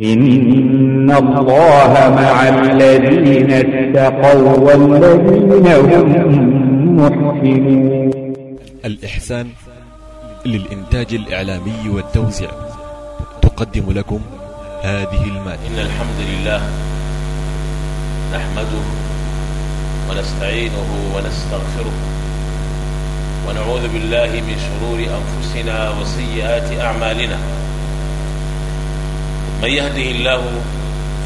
إن الله مع الذين اتقوا والذين هم محسنون الإحسان للإنتاج الإعلامي والتوزيع تقدم لكم هذه المادة. إن الحمد لله نحمده ونستعينه ونستغفره ونعوذ بالله من شرور أنفسنا وسيئات أعمالنا. من يهده الله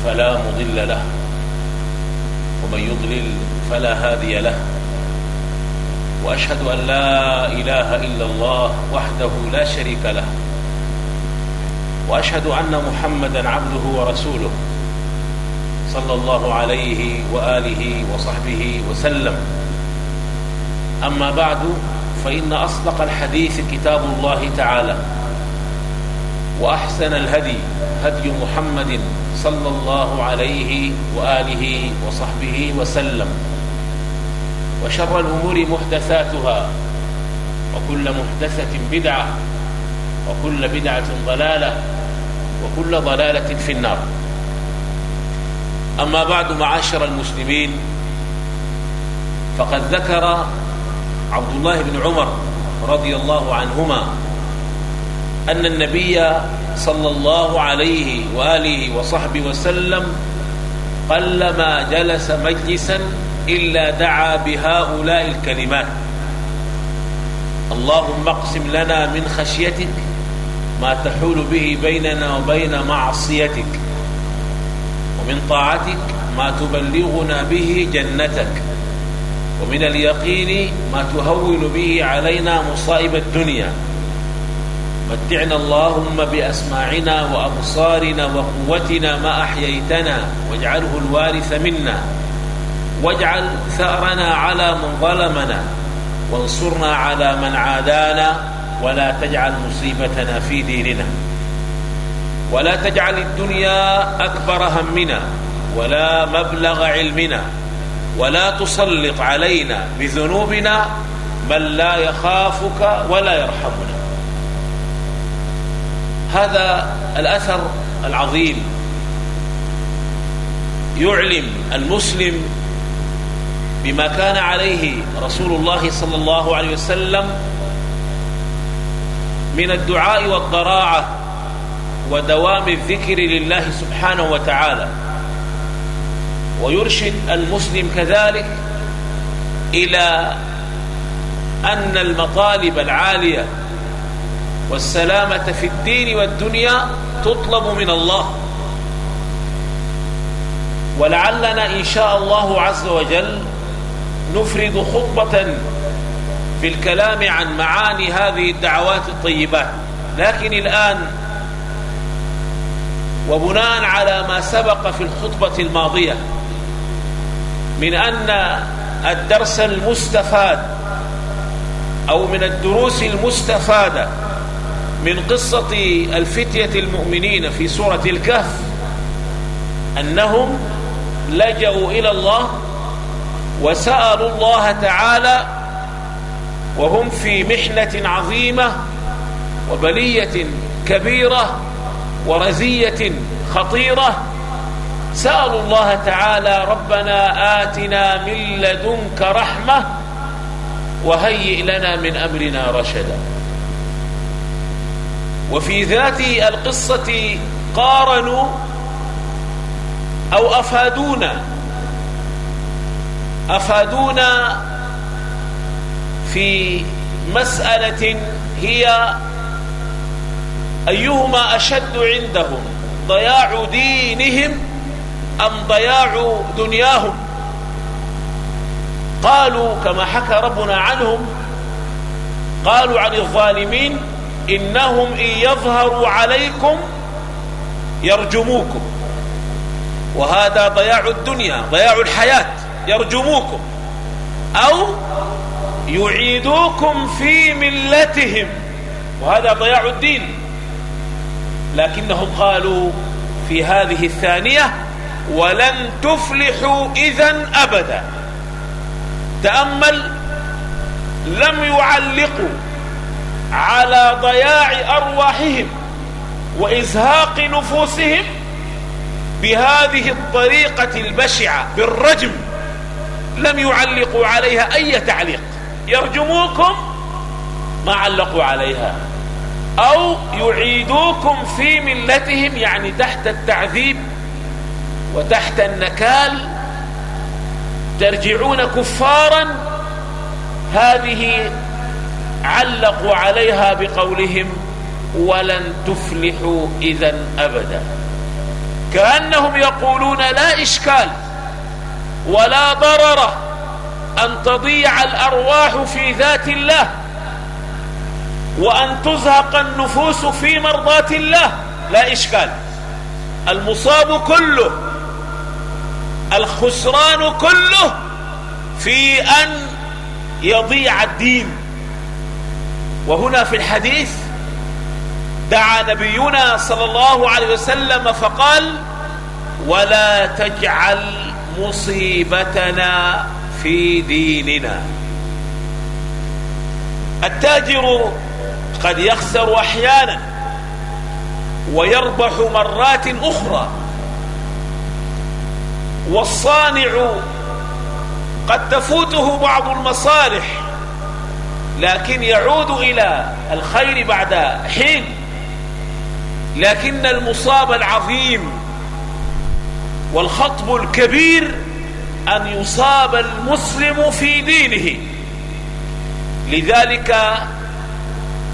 فلا مضل له ومن يضلل فلا هادي له. وأشهد أن لا إله إلا الله وحده لا شريك له وأشهد أن محمدا عبده ورسوله صلى الله عليه وآله وصحبه وسلم. أما بعد فإن أصدق الحديث كتاب الله تعالى. وأحسن الهدي هدي محمد صلى الله عليه وآله وصحبه وسلم. وشر الأمور محدثاتها وكل محدثة بدعة وكل بدعة ضلالة وكل ضلالة في النار. أما بعد معاشر المسلمين فقد ذكر عبد الله بن عمر رضي الله عنهما أن النبي صلى الله عليه وآله وصحبه وسلم قلما جلس مجلسا إلا دعا بهؤلاء الكلمات. اللهم اقسم لنا من خشيتك ما تحول به بيننا وبين معصيتك ومن طاعتك ما تبلغنا به جنتك ومن اليقين ما تهون به علينا مصائب الدنيا. متعنا اللهم بأسماعنا وأبصارنا وقوتنا ما أحييتنا واجعله الوارث منا واجعل ثأرنا على من ظلمنا وانصرنا على من عادانا ولا تجعل مصيبتنا في ديننا ولا تجعل الدنيا أكبر همنا ولا مبلغ علمنا ولا تسلط علينا بذنوبنا من لا يخافك ولا يرحمنا هذا الأثر العظيم. يعلم المسلم بما كان عليه رسول الله صلى الله عليه وسلم من الدعاء والضراعة ودوام الذكر لله سبحانه وتعالى. ويرشد المسلم كذلك إلى أن المطالب العالية والسلامة في الدين والدنيا تطلب من الله. ولعلنا إن شاء الله عز وجل نفرد خطبة في الكلام عن معاني هذه الدعوات الطيبات. لكن الآن وبناء على ما سبق في الخطبة الماضية من أن الدرس المستفاد أو من الدروس المستفادة من قصة الفتية المؤمنين في سورة الكهف أنهم لجأوا إلى الله وسألوا الله تعالى وهم في محنة عظيمة وبلية كبيرة ورزية خطيرة. سألوا الله تعالى ربنا آتنا من لدنك رحمة وهيئ لنا من أمرنا رشدا. وفي ذات القصة قارنوا أو أفادونا أفادونا في مسألة هي أيهما أشد عندهم ضياع دينهم أم ضياع دنياهم؟ قالوا كما حكى ربنا عنهم قالوا عن الظالمين إنهم إن يظهروا عليكم يرجموكم. وهذا ضياع الدنيا ضياع الحياة يرجموكم. أو يعيدوكم في ملتهم. وهذا ضياع الدين. لكنهم قالوا في هذه الثانية ولن تفلحوا إذا أبدا. تأمل لم يعلقوا على ضياع أرواحهم وإزهاق نفوسهم بهذه الطريقة البشعة بالرجم. لم يعلقوا عليها أي تعليق. يرجموكم ما علقوا عليها. أو يعيدوكم في ملتهم يعني تحت التعذيب وتحت النكال. ترجعون كفارا. هذه علقوا عليها بقولهم ولن تفلحوا إذا أبدا. كأنهم يقولون لا إشكال ولا ضرر أن تضيع الأرواح في ذات الله وأن تزهق النفوس في مرضاة الله. لا إشكال. المصاب كله الخسران كله في أن يضيع الدين. وهنا في الحديث دعا نبينا صلى الله عليه وسلم فقال ولا تجعل مصيبتنا في ديننا. التاجر قد يخسر أحيانا ويربح مرات أخرى والصانع قد تفوته بعض المصالح لكن يعود إلى الخير بعد حين. لكن المصاب العظيم والخطب الكبير أن يصاب المسلم في دينه. لذلك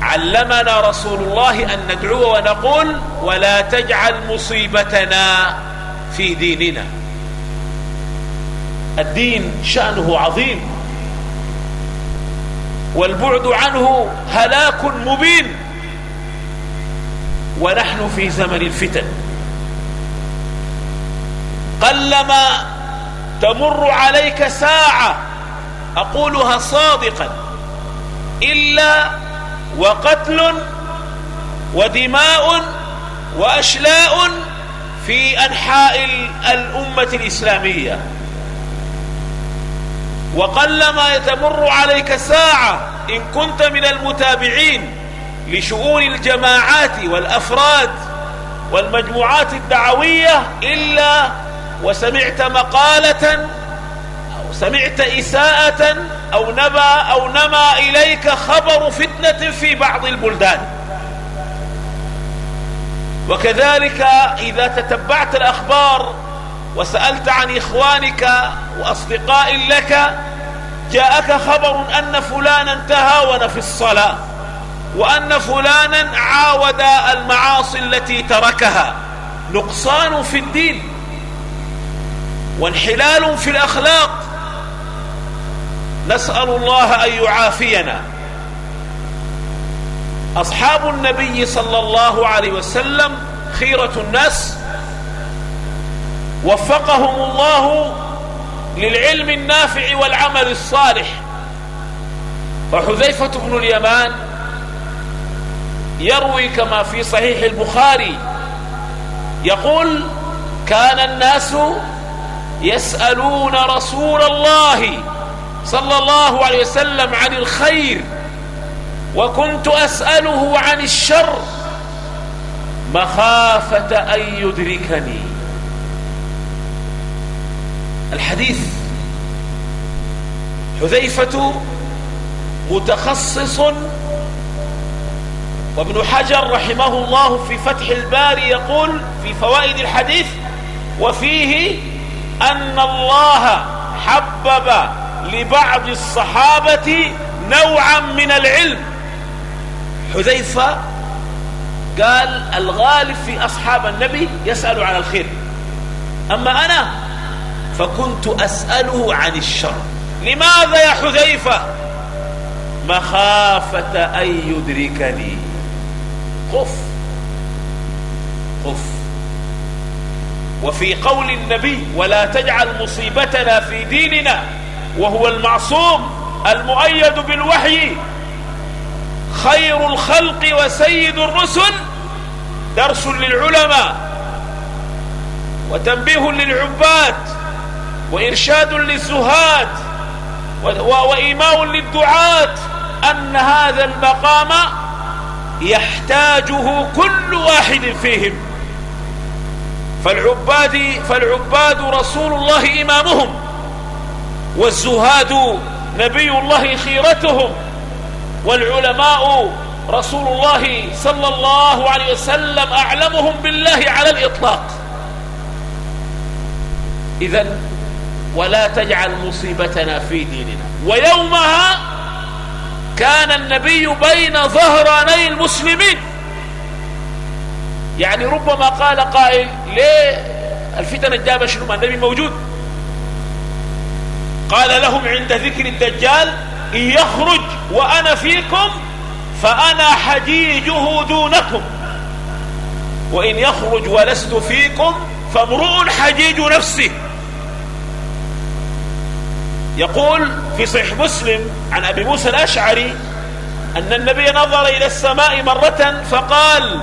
علمنا رسول الله أن ندعو ونقول ولا تجعل مصيبتنا في ديننا. الدين شأنه عظيم. والبعد عنه هلاك مبين. ونحن في زمن الفتن. قلما تمر عليك ساعة أقولها صادقا إلا وقتل ودماء وأشلاء في أنحاء الأمة الإسلامية. وقلما تمر عليك ساعة إن كنت من المتابعين لشؤون الجماعات والأفراد والمجموعات الدعوية إلا وسمعت مقالة أو سمعت إساءة أو نبى أو نما إليك خبر فتنة في بعض البلدان. وكذلك إذا تتبعت الأخبار وسألت عن إخوانك وأصدقاء لك جاءك خبر أن فلانا تهاون في الصلاة وأن فلانا عاود المعاصي التي تركها. نقصان في الدين وانحلال في الأخلاق. نسأل الله أن يعافينا. أصحاب النبي صلى الله عليه وسلم خيرة الناس وفقهم الله للعلم النافع والعمل الصالح. فحذيفة بن اليمان يروي كما في صحيح البخاري يقول كان الناس يسألون رسول الله صلى الله عليه وسلم عن الخير وكنت أسأله عن الشر مخافة أن يدركني. الحديث. حذيفة متخصص وابن حجر رحمه الله في فتح الباري يقول في فوائد الحديث وفيه أن الله حبب لبعض الصحابة نوعا من العلم. حذيفة قال الغالب في أصحاب النبي يسأل عن الخير. أما أنا فكنت أسأله عن الشر. لماذا يا حذيفة؟ مخافة أن يدركني. خف. خف. وفي قول النبي ولا تجعل مصيبتنا في ديننا وهو المعصوم المؤيد بالوحي. خير الخلق وسيد الرسل درس للعلماء وتنبيه للعباد. وإرشاد للزهاد وإيماء للدعاة أن هذا المقام يحتاجه كل واحد فيهم. فالعباد فالعباد رسول الله إمامهم والزهاد نبي الله خيرتهم والعلماء رسول الله صلى الله عليه وسلم أعلمهم بالله على الإطلاق. إذا ولا تجعل مصيبتنا في ديننا. ويومها كان النبي بين ظهراني المسلمين. يعني ربما قال قائل ليه الفتن الجابة شنو؟ ما النبي موجود. قال لهم عند ذكر الدجال إن يخرج وأنا فيكم فأنا حجيجه دونكم. وإن يخرج ولست فيكم فامرؤ حجيج نفسه. يقول في صحيح مسلم عن أبي موسى الأشعري أن النبي نظر إلى السماء مرة فقال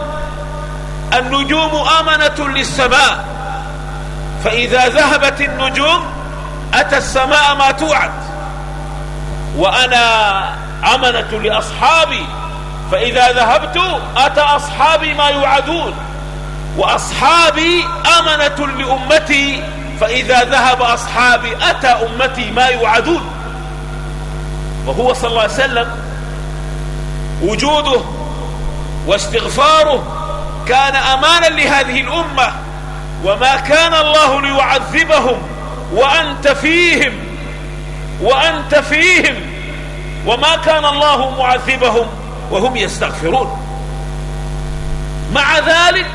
النجوم آمنة للسماء فإذا ذهبت النجوم أتى السماء ما توعد وأنا أمنة لأصحابي فإذا ذهبت أتى أصحابي ما يوعدون وأصحابي أمنة لأمتي فإذا ذهب أصحابي أتى أمتي ما يوعدون. وهو صلى الله عليه وسلم وجوده واستغفاره كان أمانا لهذه الأمة وما كان الله ليعذبهم وأنت فيهم وأنت فيهم وما كان الله معذبهم وهم يستغفرون. مع ذلك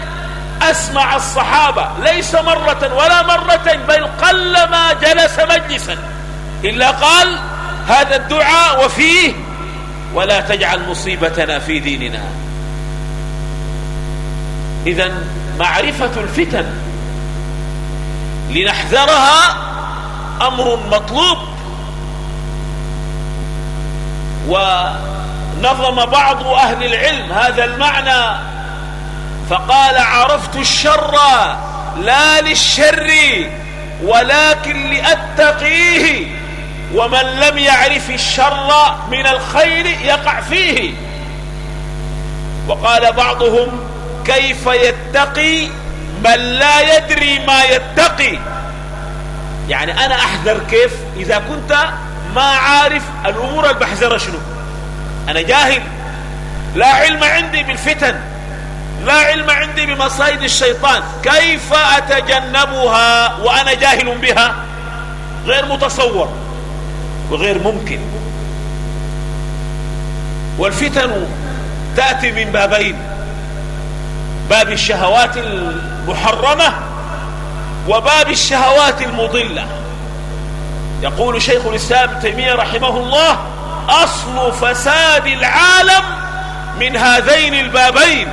أسمع الصحابة ليس مرة ولا مرة بل قل ما جلس مجلسا. إلا قال هذا الدعاء وفيه ولا تجعل مصيبتنا في ديننا. إذا معرفة الفتن لنحذرها أمر مطلوب. ونظم بعض أهل العلم هذا المعنى فقال عرفت الشر لا للشر ولكن لأتقيه ومن لم يعرف الشر من الخير يقع فيه. وقال بعضهم كيف يتقي من لا يدري ما يتقي. يعني أنا أحذر كيف إذا كنت ما عارف الأمور البحذرة شنو. أنا جاهل. لا علم عندي بالفتن. لا علم عندي بمصايد الشيطان. كيف أتجنبها وأنا جاهل بها؟ غير متصور وغير ممكن. والفتن تأتي من بابين. باب الشهوات المحرمة وباب الشهوات المضلة. يقول شيخ الإسلام تيمية رحمه الله أصل فساد العالم من هذين البابين.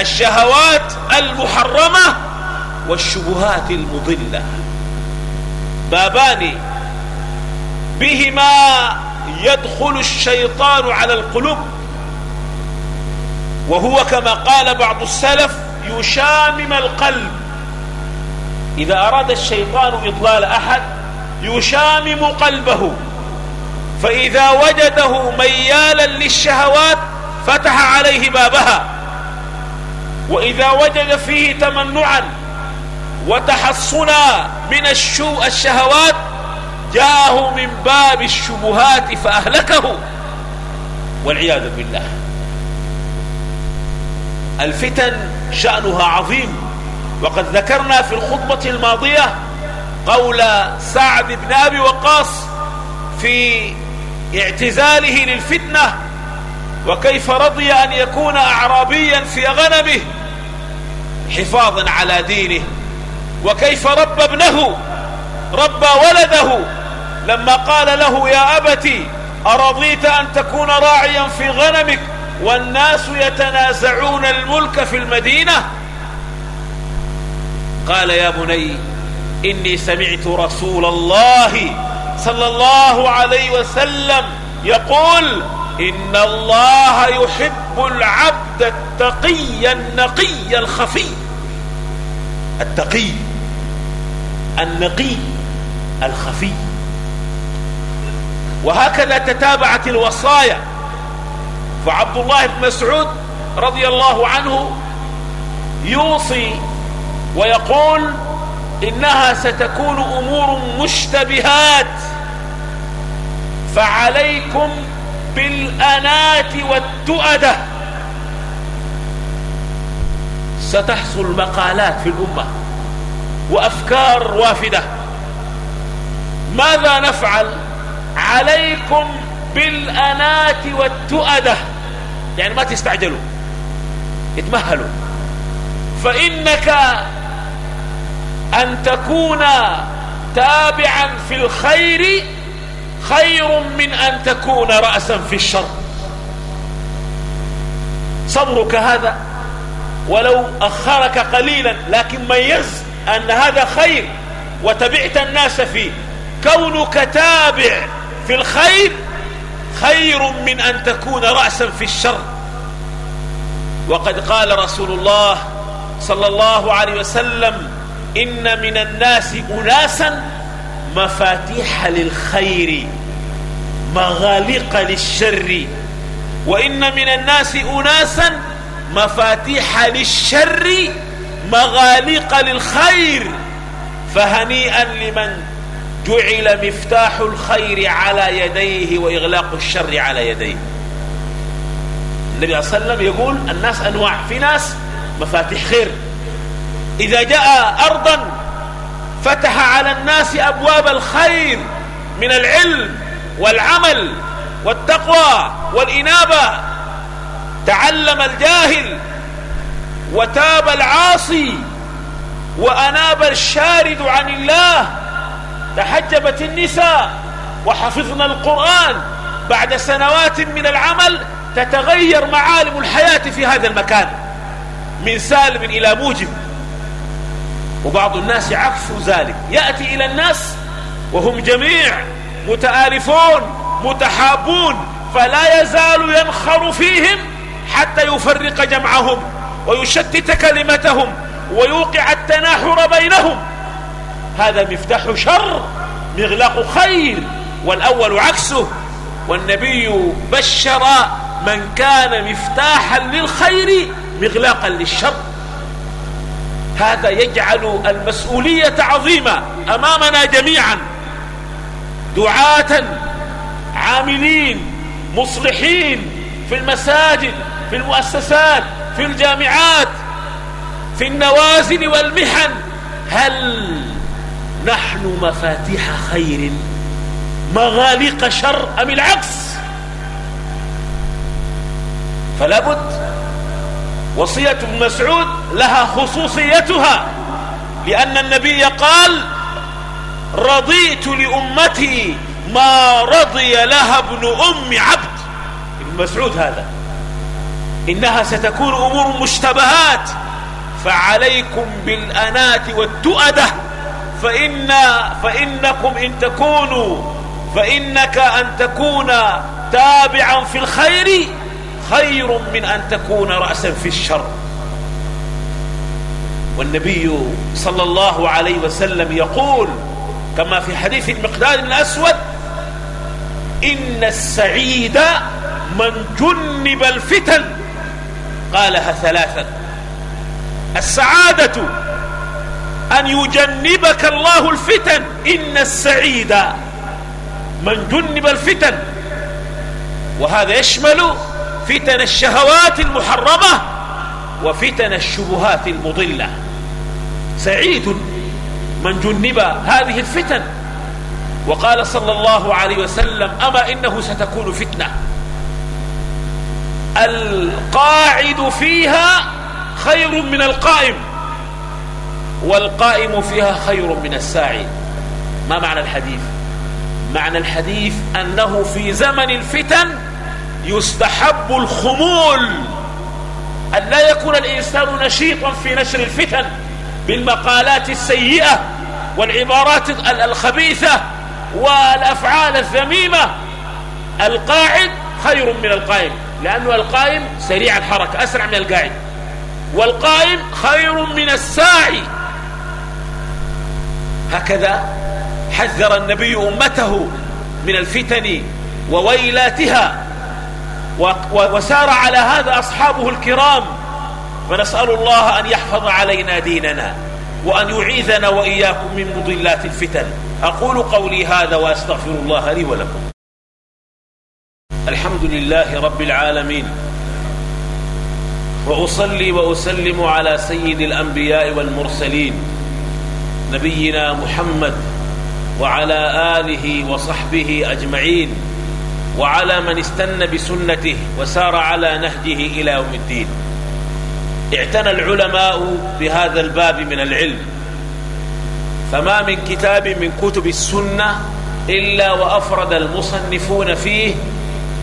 الشهوات المحرمة والشبهات المضلة. بابان بهما يدخل الشيطان على القلوب. وهو كما قال بعض السلف يشامم القلب. إذا أراد الشيطان إضلال أحد يشامم قلبه. فإذا وجده ميالا للشهوات فتح عليه بابها. وإذا وجد فيه تمنعا وتحصنا من الشو الشهوات جاءه من باب الشبهات فأهلكه. والعياذ بالله. الفتن شأنها عظيم. وقد ذكرنا في الخطبة الماضية قول سعد بن أبي وقاص في اعتزاله للفتنة وكيف رضي أن يكون أعرابيا في غنمه حفاظا على دينه. وكيف ربى ابنه ربى ولده. لما قال له يا أبتي أرضيت أن تكون راعيا في غنمك والناس يتنازعون الملك في المدينة؟ قال يا بني إني سمعت رسول الله صلى الله عليه وسلم يقول إن الله يحب العبد التقي النقي الخفي. التقي النقي الخفي. وهكذا تتابعت الوصايا. فعبد الله بن مسعود رضي الله عنه يوصي ويقول إنها ستكون أمور مشتبهات. فعليكم بالأنات والتؤدة ستحصل مقالات في الأمة وأفكار وافدة. ماذا نفعل عليكم بالأنات والتؤدة يعني ما تستعجلوا. اتمهلوا. فإنك أن تكون تابعا في الخير خير من أن تكون رأسا في الشر. صبرك هذا ولو أخرك قليلا لكن ميز أن هذا خير وتبعت الناس فيه. كونك تابع في الخير خير من أن تكون رأسا في الشر. وقد قال رسول الله صلى الله عليه وسلم إن من الناس أناسا مفاتيح للخير مغالق للشر. وإن من الناس أناسا مفاتيح للشر مغالق للخير. فهنيئا لمن جعل مفتاح الخير على يديه وإغلاق الشر على يديه. النبي صلى الله عليه وسلم يقول الناس أنواع في ناس مفاتيح خير. إذا جاء أرضا فتح على الناس أبواب الخير من العلم والعمل والتقوى والإنابة. تعلم الجاهل وتاب العاصي وأناب الشارد عن الله. تحجبت النساء وحفظنا القرآن. بعد سنوات من العمل تتغير معالم الحياة في هذا المكان. من سالم إلى موجب. وبعض الناس عكس ذلك. يأتي إلى الناس وهم جميع متآلفون متحابون فلا يزال ينخر فيهم حتى يفرق جمعهم ويشتت كلمتهم ويوقع التناحر بينهم. هذا مفتاح شر مغلاق خير. والأول عكسه والنبي بشر من كان مفتاحا للخير مغلاقا للشر. هذا يجعل المسؤولية عظيمة أمامنا جميعا. دعاة عاملين مصلحين في المساجد في المؤسسات في الجامعات في النوازل والمحن. هل نحن مفاتيح خير؟ مغاليق شر أم العكس؟ فلا بد. وصية ابن مسعود لها خصوصيتها لأن النبي قال رضيت لأمتي ما رضي لها ابن أم عبد. ابن مسعود هذا. إنها ستكون أمور مشتبهات. فعليكم بالأنات والتؤدة. فإن فإنكم إن تكونوا فإنك أن تكون تابعا في الخير خير من أن تكون رأسا في الشر. والنبي صلى الله عليه وسلم يقول كما في حديث المقداد الأسود إن السعيد من جنب الفتن. قالها ثلاثا. السعادة أن يجنبك الله الفتن. إن السعيد من جنب الفتن. وهذا يشمل فتن الشهوات المحرمة وفتن الشبهات المضلة. سعيد من جنب هذه الفتن. وقال صلى الله عليه وسلم أما إنه ستكون فتنة. القاعد فيها خير من القائم والقائم فيها خير من الساعي. ما معنى الحديث؟ معنى الحديث أنه في زمن الفتن يستحب الخمول أن لا يكون الإنسان نشيطا في نشر الفتن. بالمقالات السيئة والعبارات الخبيثة والأفعال الذميمة القاعد خير من القائم لأنه القائم سريع الحركة أسرع من القاعد والقائم خير من الساعي. هكذا حذر النبي أمته من الفتن وويلاتها وسار على هذا أصحابه الكرام ونسأل الله أن يحفظ علينا ديننا وأن يعيذنا وإياكم من مضلات الفتن. أقول قولي هذا وأستغفر الله لي ولكم. الحمد لله رب العالمين. وأصلي وأسلم على سيد الأنبياء والمرسلين. نبينا محمد وعلى آله وصحبه أجمعين. وعلى من استنى بسنته وسار على نهجه إلى يوم الدين. اعتنى العلماء بهذا الباب من العلم. فما من كتاب من كتب السنة إلا وأفرد المصنفون فيه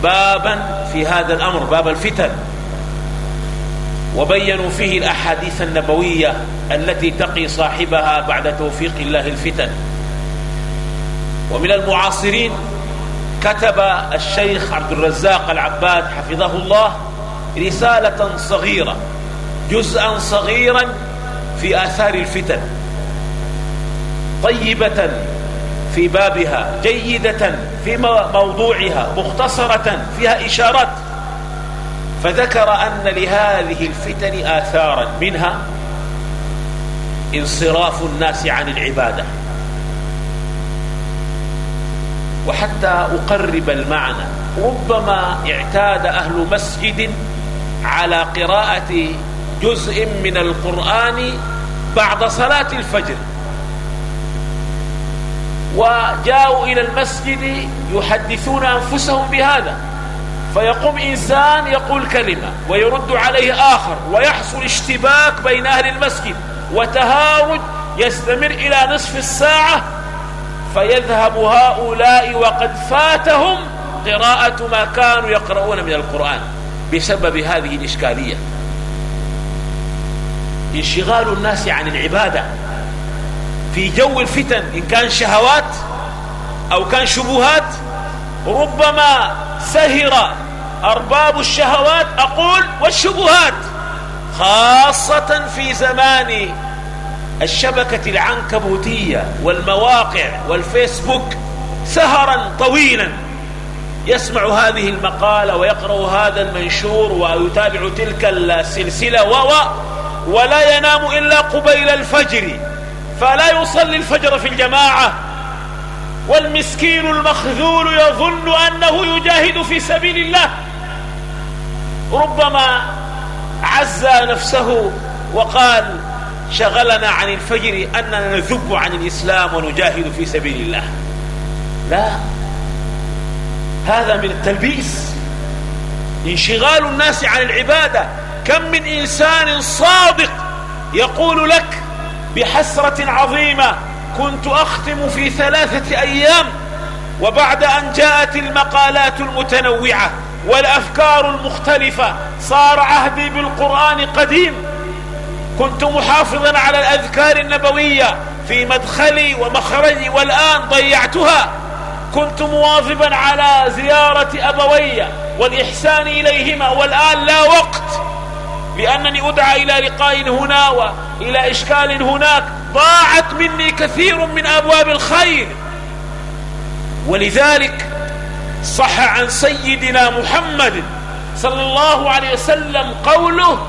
بابا في هذا الأمر باب الفتن. وبينوا فيه الأحاديث النبوية التي تقي صاحبها بعد توفيق الله الفتن. ومن المعاصرين كتب الشيخ عبد الرزاق العباد حفظه الله رسالة صغيرة جزءا صغيرا في آثار الفتن طيبة في بابها جيدة في موضوعها مختصرة فيها إشارات. فذكر أن لهذه الفتن آثارا منها انصراف الناس عن العبادة. وحتى أقرب المعنى ربما اعتاد أهل مسجد على قراءة جزء من القرآن بعد صلاة الفجر. وجاءوا إلى المسجد يحدثون أنفسهم بهذا. فيقوم إنسان يقول كلمة ويرد عليه آخر ويحصل اشتباك بين أهل المسجد وتهاوج يستمر إلى نصف الساعة. فيذهب هؤلاء وقد فاتهم قراءة ما كانوا يقرؤون من القرآن بسبب هذه الإشكالية. انشغال الناس عن العبادة. في جو الفتن إن كان شهوات أو كان شبهات ربما سهر أرباب الشهوات أقول والشبهات خاصة في زمان الشبكة العنكبوتية والمواقع والفيسبوك سهرا طويلا يسمع هذه المقالة ويقرأ هذا المنشور ويتابع تلك السلسلة و ولا ينام إلا قبيل الفجر فلا يصلي الفجر في الجماعة. والمسكين المخذول يظن أنه يجاهد في سبيل الله. ربما عزى نفسه وقال شغلنا عن الفجر أننا نذب عن الإسلام ونجاهد في سبيل الله. لا هذا من التلبيس. انشغال الناس عن العبادة. كم من إنسان صادق يقول لك بحسرة عظيمة كنت أختم في ثلاثة أيام وبعد أن جاءت المقالات المتنوعة والأفكار المختلفة صار عهدي بالقرآن قديم. كنت محافظا على الأذكار النبوية في مدخلي ومخرجي والآن ضيعتها. كنت مواظبا على زيارة أبوي والإحسان إليهما والآن لا وقت. لأنني أدعى إلى لقاء هنا وإلى إشكال هناك. ضاعت مني كثير من أبواب الخير. ولذلك صح عن سيدنا محمد صلى الله عليه وسلم قوله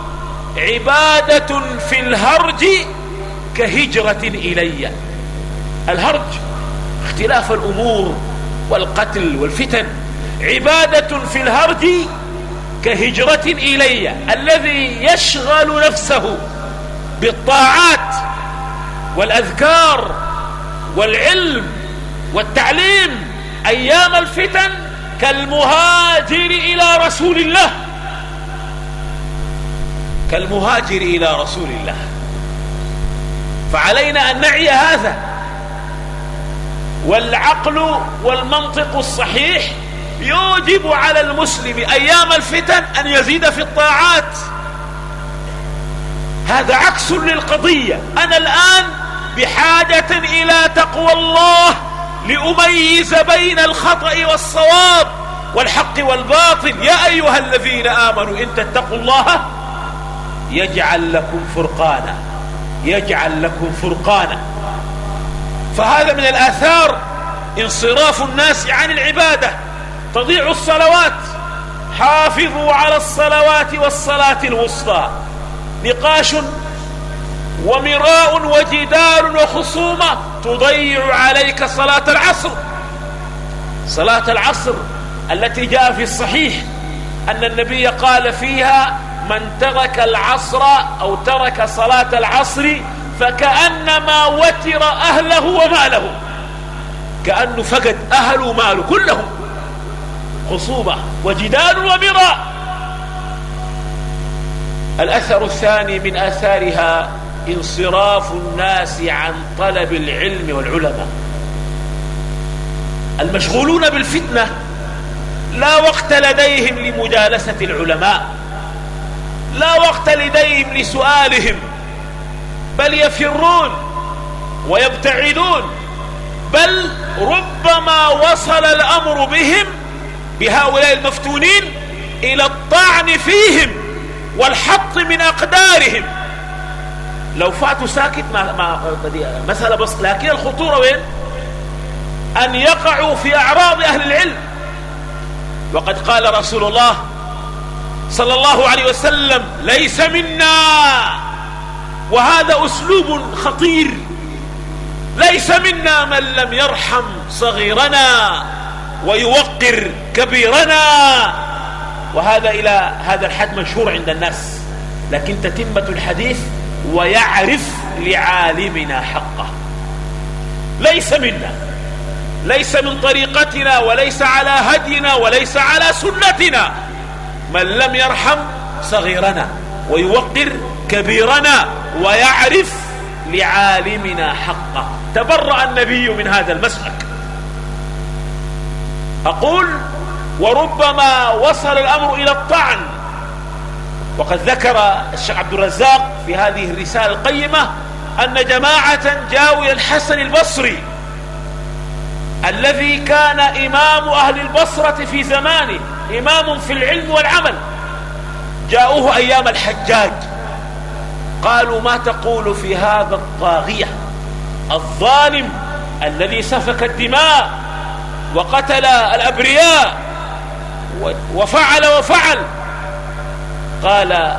عبادة في الهرج كهجرة إلي. الهرج اختلاف الأمور والقتل والفتن. عبادة في الهرج كهجرة إلي الذي يشغل نفسه بالطاعات والأذكار والعلم والتعليم أيام الفتن كالمهاجر إلى رسول الله. كالمهاجر إلى رسول الله. فعلينا أن نعي هذا. والعقل والمنطق الصحيح يوجب على المسلم أيام الفتن أن يزيد في الطاعات. هذا عكس للقضية. أنا الآن بحاجة إلى تقوى الله لأميز بين الخطأ والصواب والحق والباطل. يا أيها الذين آمنوا إن تتقوا الله يجعل لكم فرقانا. يجعل لكم فرقانا. فهذا من الآثار انصراف الناس عن العبادة. تضيع الصلوات. حافظوا على الصلوات والصلاة الوسطى. نقاش ومراء وجدال وخصومة تضيع عليك صلاة العصر. صلاة العصر التي جاء في الصحيح أن النبي قال فيها من ترك العصر أو ترك صلاة العصر فكأنما وتر أهله وماله. كأنه فقد أهله وماله كلهم. خصوبة وجدال ومراء الأثر الثاني من آثارها انصراف الناس عن طلب العلم والعلماء. المشغولون بالفتنة لا وقت لديهم لمجالسة العلماء. لا وقت لديهم لسؤالهم. بل يفرون ويبتعدون. بل ربما وصل الأمر بهم بهؤلاء المفتونين إلى الطعن فيهم والحط من أقدارهم. لو فاتوا ساكت ما, ما مسألة بس لكن الخطورة وين؟ أن يقعوا في أعراض أهل العلم. وقد قال رسول الله صلى الله عليه وسلم ليس منا. وهذا أسلوب خطير. ليس منا من لم يرحم صغيرنا. ويوقر كبيرنا. وهذا إلى هذا الحد مشهور عند الناس. لكن تتمة الحديث ويعرف لعالمنا حقه. ليس منا. ليس من طريقتنا وليس على هدينا وليس على سنتنا. من لم يرحم صغيرنا. ويوقر كبيرنا ويعرف لعالمنا حقه. تبرأ النبي من هذا المسلك. أقول وربما وصل الأمر إلى الطعن. وقد ذكر الشيخ عبد الرزاق في هذه الرسالة القيمة أن جماعة جاءوا إلى الحسن البصري الذي كان إمام أهل البصرة في زمانه إمام في العلم والعمل جاءوه أيام الحجاج. قالوا ما تقول في هذا الطاغية الظالم الذي سفك الدماء وقتل الأبرياء وفعل وفعل. قال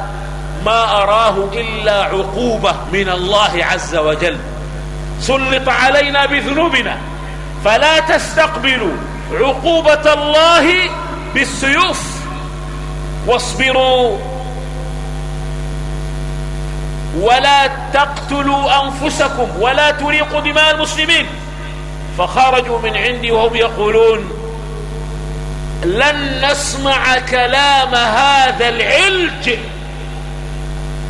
ما أراه إلا عقوبة من الله عز وجل. سلط علينا بذنوبنا. فلا تستقبلوا عقوبة الله بالسيوف. واصبروا ولا تقتلوا أنفسكم ولا تريقوا دماء المسلمين. فخرجوا من عندي وهم يقولون لن نسمع كلام هذا العلج.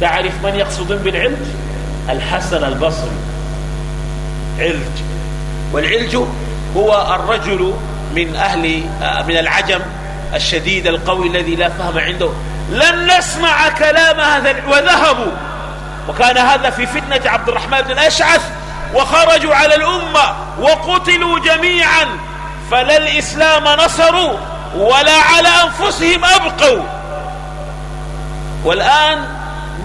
تعرف من يقصدون بالعلج؟ الحسن البصري. علج. والعلج هو الرجل من أهل من العجم الشديد القوي الذي لا فهم عنده. لن نسمع كلام هذا وذهبوا. وكان هذا في فتنة عبد الرحمن بن الأشعث وخرجوا على الأمة وقتلوا جميعا فلا الإسلام نصروا ولا على أنفسهم أبقوا. والآن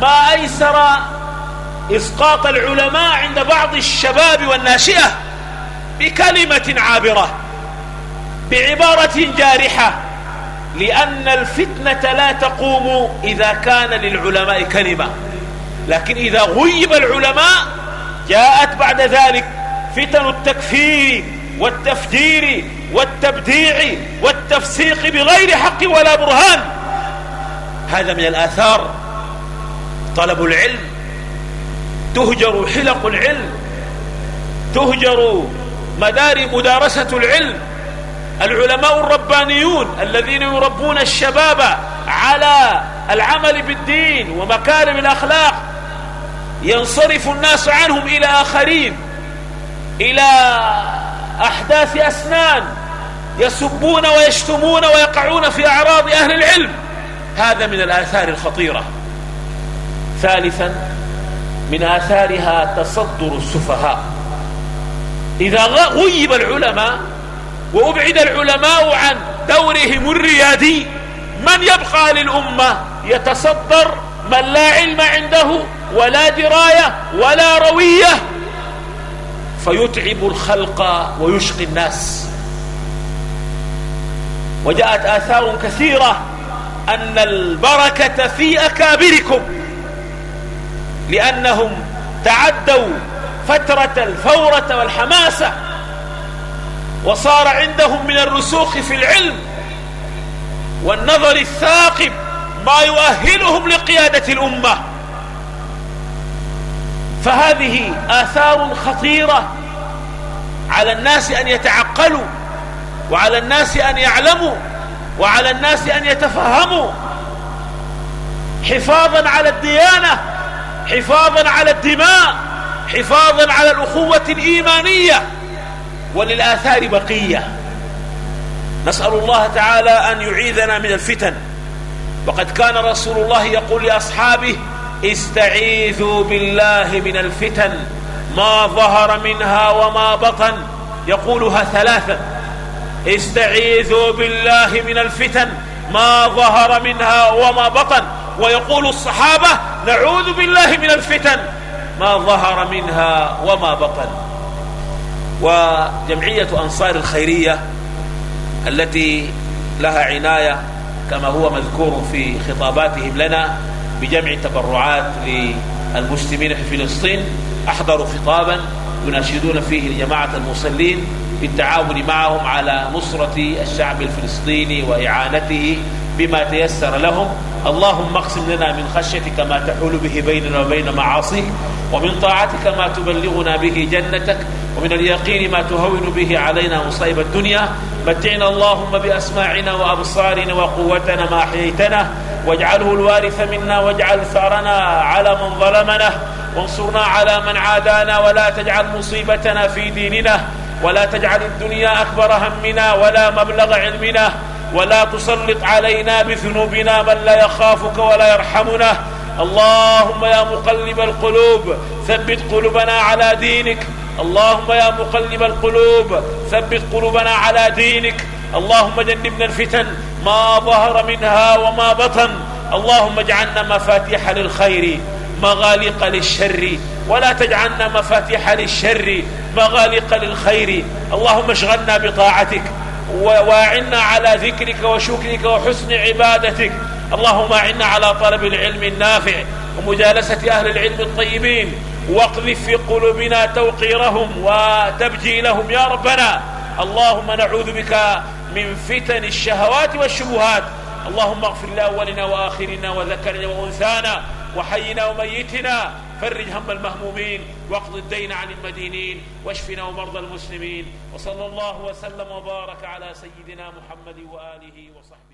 ما أيسر إسقاط العلماء عند بعض الشباب والناشئة بكلمة عابرة بعبارة جارحة لأن الفتنة لا تقوم إذا كان للعلماء كلمة. لكن إذا غيب العلماء جاءت بعد ذلك فتن التكفير والتفجير والتبديع والتفسيق بغير حق ولا برهان. هذا من الآثار. طلب العلم. تهجر حلق العلم. تهجر مدار مدارسة العلم. العلماء الربانيون الذين يربون الشباب على العمل بالدين ومكارم الأخلاق ينصرف الناس عنهم إلى آخرين إلى أحداث أسنان يسبون ويشتمون ويقعون في أعراض أهل العلم. هذا من الآثار الخطيرة. ثالثا من آثارها تصدر السفهاء. إذا غيب العلماء وأبعد العلماء عن دورهم الريادي من يبقى للأمة يتصدر من لا علم عنده ولا دراية ولا روية. فيتعب الخلق ويشقي الناس. وجاءت آثار كثيرة أن البركة في أكابركم لأنهم تعدوا فترة الفورة والحماسة وصار عندهم من الرسوخ في العلم والنظر الثاقب ما يؤهلهم لقيادة الأمة. فهذه آثار خطيرة على الناس أن يتعقلوا وعلى الناس أن يعلموا وعلى الناس أن يتفهموا. حفاظا على الديانة حفاظا على الدماء حفاظا على الأخوة الإيمانية. وللآثار بقية. نسأل الله تعالى أن يعيذنا من الفتن. وقد كان رسول الله يقول لأصحابه استعيذوا بالله من الفتن ما ظهر منها وما بطن. يقولها ثلاثا. استعيذوا بالله من الفتن ما ظهر منها وما بطن. ويقول الصحابة نعوذ بالله من الفتن ما ظهر منها وما بطن. وجمعية أنصار الخيرية التي لها عناية كما هو مذكور في خطاباتهم لنا بجمع تبرعات للمسلمين في فلسطين أحضروا خطابا يناشدون فيه لجماعة المصلين بالتعاون معهم على نصرة الشعب الفلسطيني وإعانته بما تيسر لهم. اللهم اقسم لنا من خشيتك ما تحول به بيننا وبين معاصيك ومن طاعتك ما تبلغنا به جنتك ومن اليقين ما تهون به علينا مصيب الدنيا. متعنا اللهم بأسماعنا وأبصارنا وقوتنا ما أحييتنا. واجعله الوارث منا واجعل ثارنا على من ظلمنا وانصرنا على من عادانا ولا تجعل مصيبتنا في ديننا ولا تجعل الدنيا أكبر همنا ولا مبلغ علمنا ولا تسلط علينا بذنوبنا من لا يخافك ولا يرحمنا. اللهم يا مقلب القلوب ثبت قلوبنا على دينك. اللهم يا مقلب القلوب ثبت قلوبنا على دينك. اللهم جنبنا الفتن ما ظهر منها وما بطن. اللهم اجعلنا مفاتيح للخير مغالق للشر. ولا تجعلنا مفاتيح للشر مغالق للخير. اللهم اشغلنا بطاعتك واعنا على ذكرك وشكرك وحسن عبادتك. اللهم اعنا على طلب العلم النافع ومجالسة أهل العلم الطيبين. واقذف في قلوبنا توقيرهم وتبجيلهم يا ربنا. اللهم نعوذ بك من فتن الشهوات والشبهات. اللهم اغفر لأولنا وآخرنا وذكرنا وأنثانا وحينا وميتنا. فرج هم المهمومين واقض الدين عن المدينين واشفنا ومرضى المسلمين. وصلى الله وسلم وبارك على سيدنا محمد وآله وصحبه